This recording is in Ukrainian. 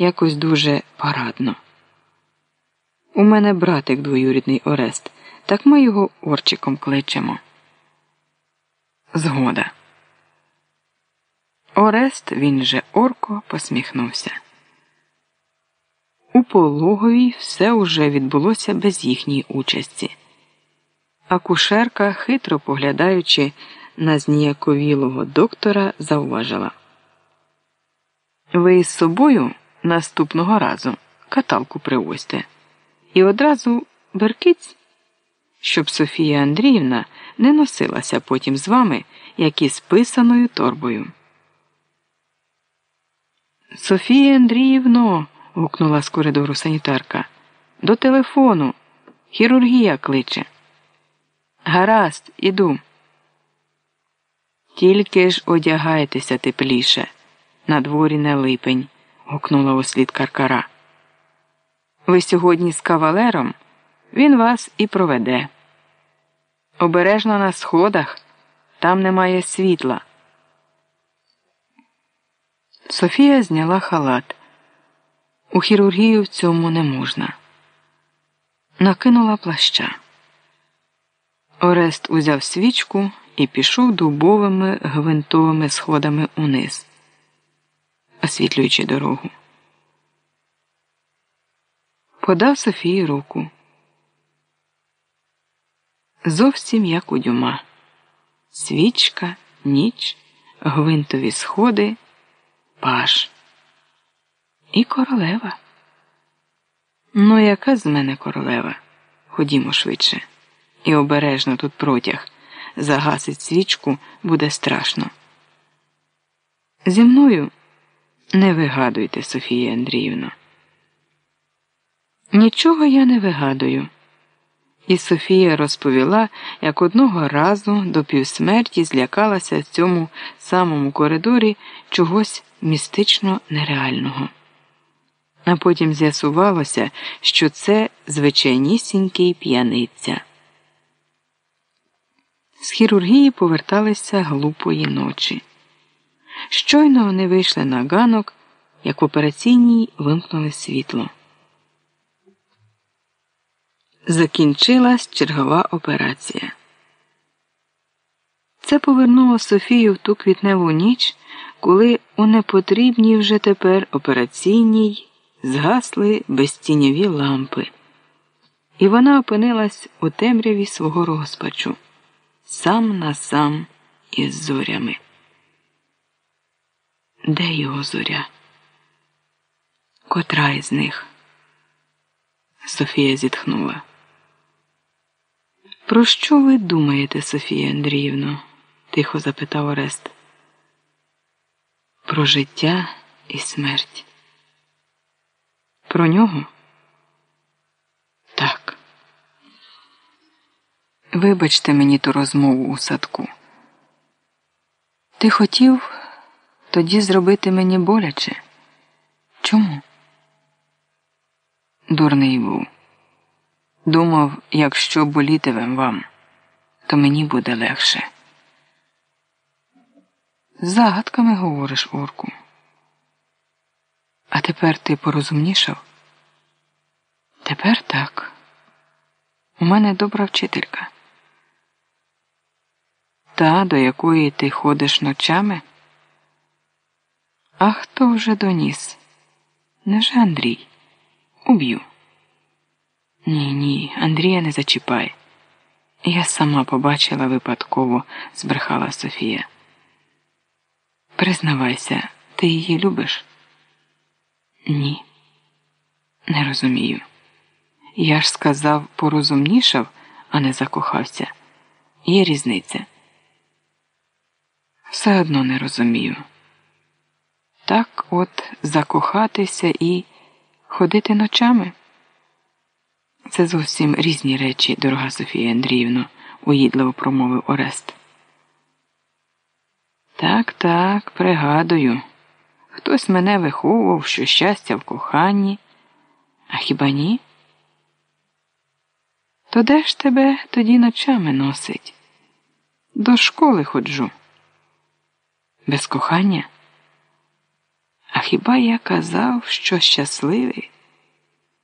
якось дуже парадно. У мене братик двоюрідний Орест, так ми його Орчиком кличемо. Згода. Орест, він же Орко, посміхнувся. У пологовій все уже відбулося без їхньої участі. Акушерка, хитро поглядаючи на зніяковілого доктора, зауважила. Ви із собою наступного разу каталку привозьте. І одразу беркиць, щоб Софія Андріївна не носилася потім з вами, як із писаною торбою. Софія Андріївно. гукнула з коридору санітарка. До телефону. Хірургія кличе. Гаразд, іду. Тільки ж одягайтеся тепліше. На дворі не липень, гукнула услід каркара. Ви сьогодні з кавалером, він вас і проведе. Обережно на сходах, там немає світла. Софія зняла халат. У хірургію в цьому не можна. Накинула плаща. Орест узяв свічку і пішов дубовими гвинтовими сходами униз, освітлюючи дорогу. Подав Софії руку. Зовсім як у дюма. Свічка, ніч, гвинтові сходи, паш. І королева. Ну, яка з мене королева? Ходімо швидше. І обережно тут протяг. Загасить свічку буде страшно. Зі мною не вигадуйте, Софія Андріївна. Нічого я не вигадую. І Софія розповіла, як одного разу до півсмерті злякалася в цьому самому коридорі чогось містично нереального. А потім з'ясувалося, що це звичайнісінький п'яниця. З хірургії поверталися глупої ночі. Щойно вони вийшли на ганок, як в операційній вимкнули світло. Закінчилась чергова операція. Це повернуло Софію в ту квітневу ніч, коли у непотрібній вже тепер операційній згасли безтіньові лампи, і вона опинилась у темряві свого розпачу, сам на сам із зорями. Де його зоря? Котра із них? Софія зітхнула. Про що ви думаєте, Софія Андріївно? тихо запитав Орест. Про життя і смерть. Про нього? Так. Вибачте мені ту розмову у садку. Ти хотів тоді зробити мені боляче? Чому? Дурний був. Думав, якщо болітимем вам, то мені буде легше. Загадками говориш, Орку. А тепер ти порозумнішав? Тепер так. У мене добра вчителька. Та, до якої ти ходиш ночами? А хто вже доніс? Неже Андрій? Уб'ю. Ні, ні, Андрія не зачіпай. Я сама побачила випадково, збрехала Софія. Признавайся, ти її любиш? Ні, не розумію. Я ж сказав, порозумнішав, а не закохався. Є різниця. Все одно не розумію. Так от закохатися і ходити ночами. Це зовсім різні речі, дорога Софія Андріївна, уїдливо промовив Орест. Так, так, пригадую. Хтось мене виховував, що щастя в коханні, а хіба ні? То де ж тебе тоді ночами носить? До школи ходжу. Без кохання? А хіба я казав, що щасливий?